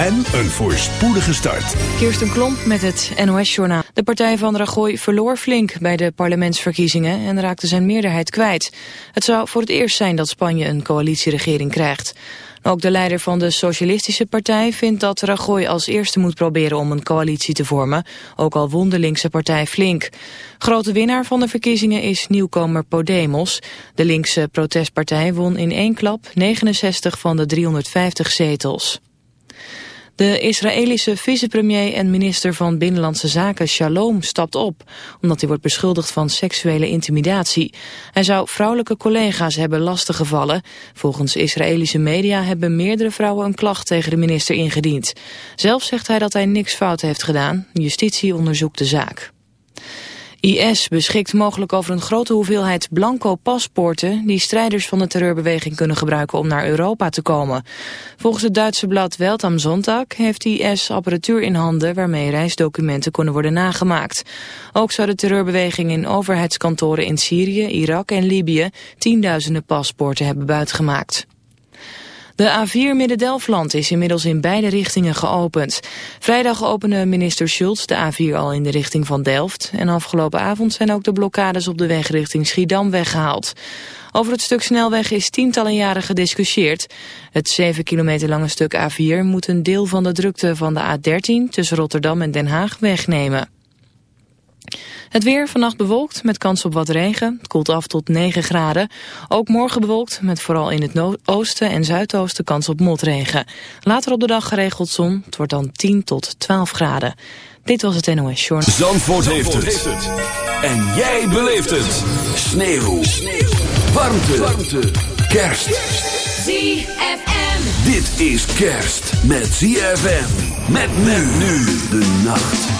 en een voorspoedige start. Kirsten Klomp met het NOS-journaal. De partij van Rajoy verloor flink bij de parlementsverkiezingen en raakte zijn meerderheid kwijt. Het zou voor het eerst zijn dat Spanje een coalitieregering krijgt. Ook de leider van de Socialistische Partij vindt dat Rajoy als eerste moet proberen om een coalitie te vormen, ook al won de linkse partij flink. Grote winnaar van de verkiezingen is nieuwkomer Podemos. De linkse protestpartij won in één klap 69 van de 350 zetels. De Israëlische vicepremier en minister van Binnenlandse Zaken Shalom stapt op, omdat hij wordt beschuldigd van seksuele intimidatie. Hij zou vrouwelijke collega's hebben lastiggevallen. Volgens Israëlische media hebben meerdere vrouwen een klacht tegen de minister ingediend. Zelf zegt hij dat hij niks fout heeft gedaan. Justitie onderzoekt de zaak. IS beschikt mogelijk over een grote hoeveelheid blanco paspoorten die strijders van de terreurbeweging kunnen gebruiken om naar Europa te komen. Volgens het Duitse blad Welt am Sonntag heeft IS apparatuur in handen waarmee reisdocumenten kunnen worden nagemaakt. Ook zou de terreurbeweging in overheidskantoren in Syrië, Irak en Libië tienduizenden paspoorten hebben buitgemaakt. De A4 Midden-Delfland is inmiddels in beide richtingen geopend. Vrijdag opende minister Schultz de A4 al in de richting van Delft. En afgelopen avond zijn ook de blokkades op de weg richting Schiedam weggehaald. Over het stuk snelweg is tientallen jaren gediscussieerd. Het 7 kilometer lange stuk A4 moet een deel van de drukte van de A13 tussen Rotterdam en Den Haag wegnemen. Het weer vannacht bewolkt met kans op wat regen. Het koelt af tot 9 graden. Ook morgen bewolkt met vooral in het oosten en zuidoosten kans op motregen. Later op de dag geregeld zon. Het wordt dan 10 tot 12 graden. Dit was het NOS Short. Zandvoort, heeft, het. En jij beleeft het. Sneeuw. Sneeuw. Warmte. Warmte. Kerst. ZFM. Dit is kerst met ZFM. Met men nu de nacht.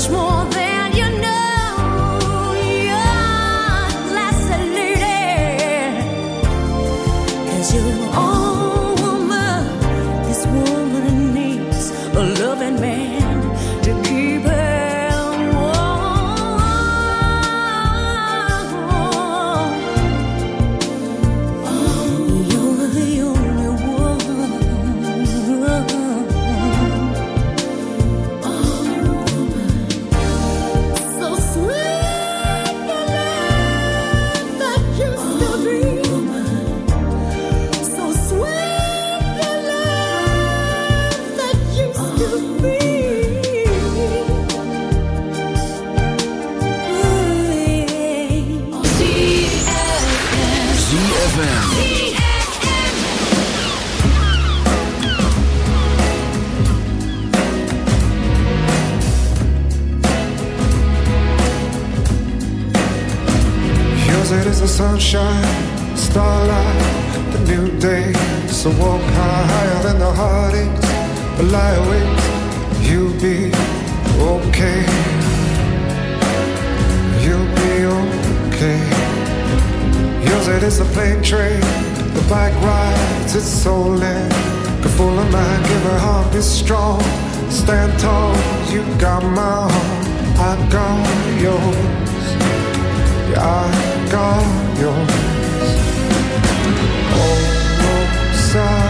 much more. Plane train, the bike rides its soul in. Good full of mind, give her heart, be strong. Stand tall, you got my heart, I got yours. Yeah, I got yours. Oh, oh sorry,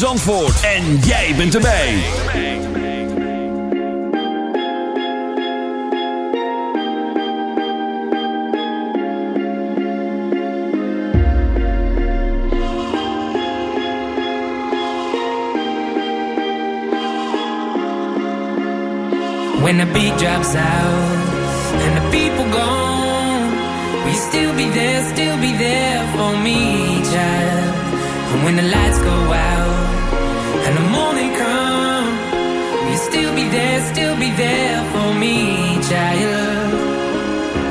Zandvoort. En jij bent erbij. When the beat drops out and the people gone, we still be there, still be there for me, child. And when the lights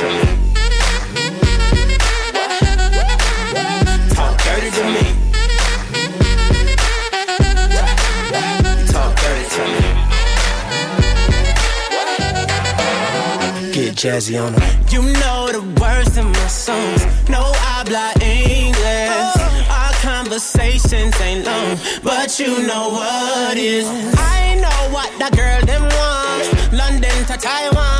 Talk dirty to me. Talk dirty to me. Talk dirty to me. Get jazzy on them. You know the words in my songs. No I habla English. Oh. Our conversations ain't long, but you know what is. I know what that girl them want. London to Taiwan.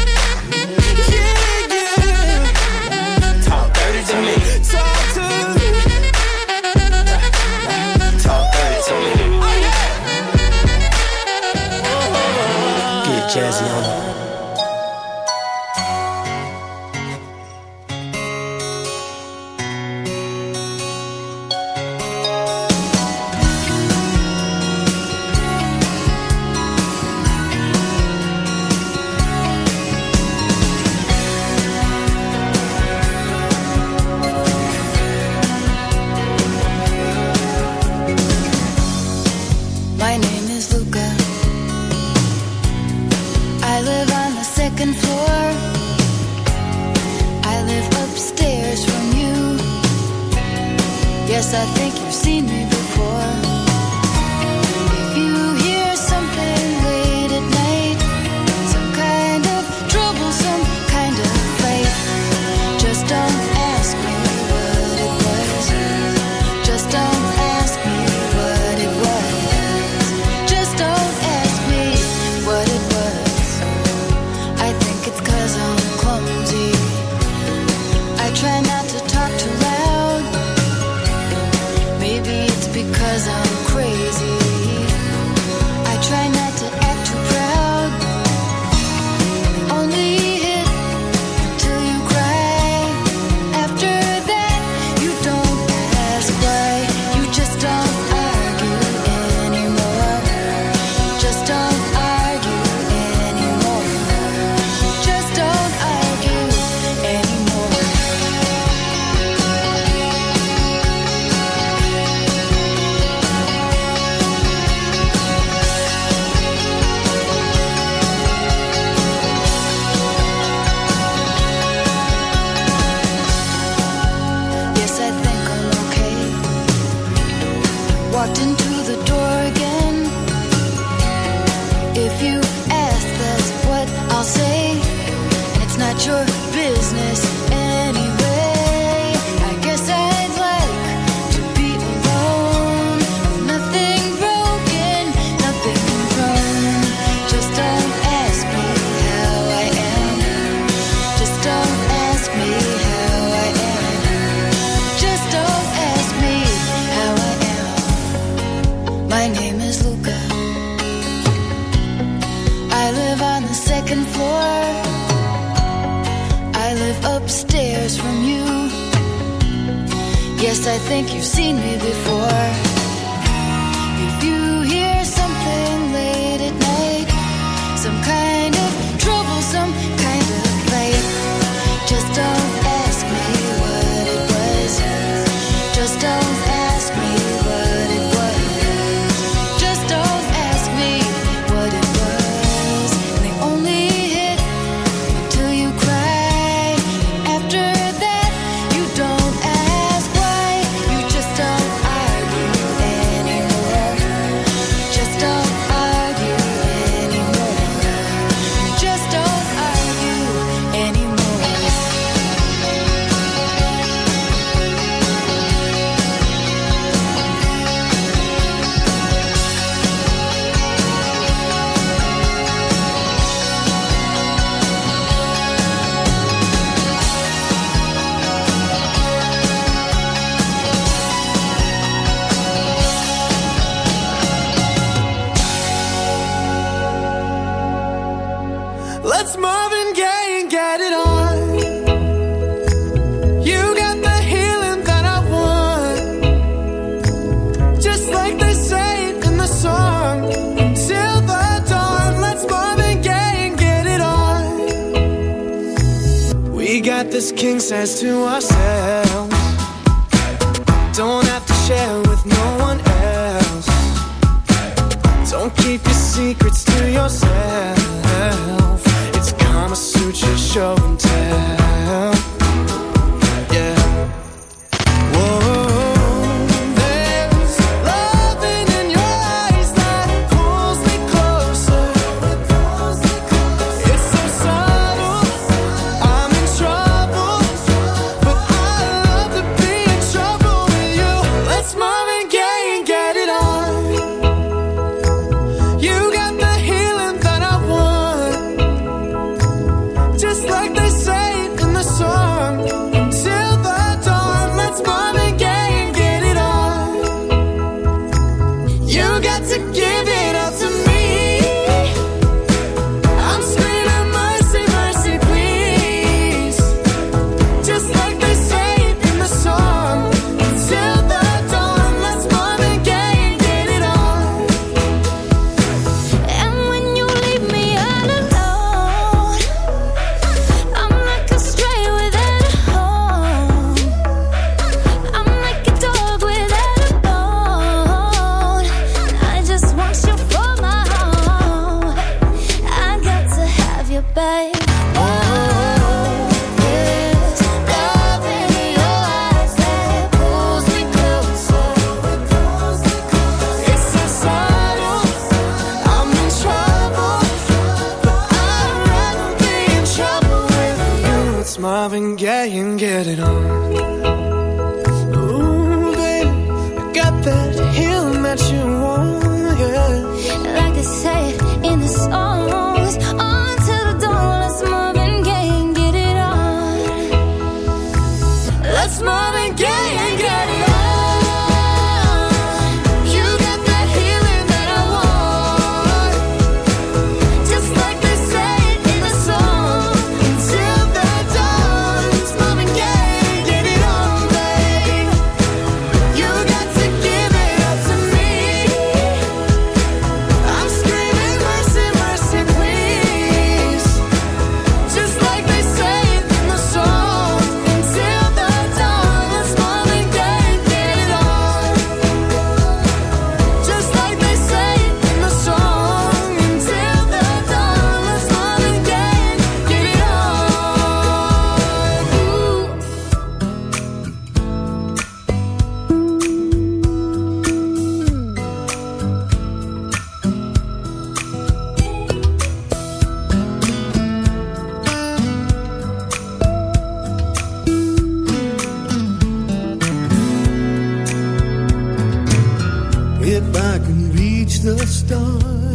The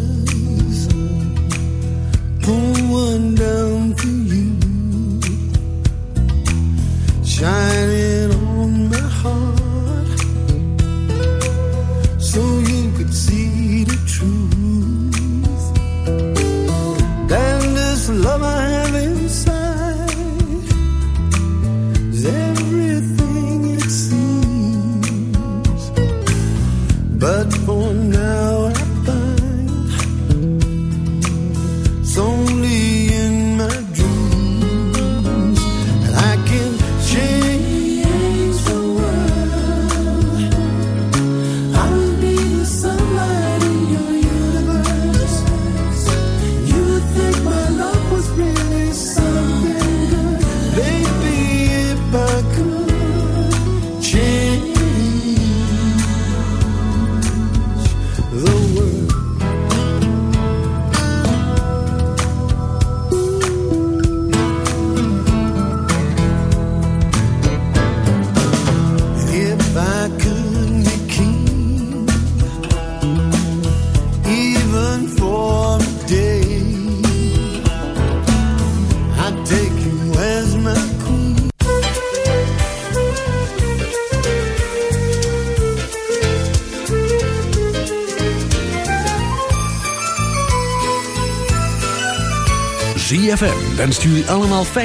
en stuur allemaal fijn.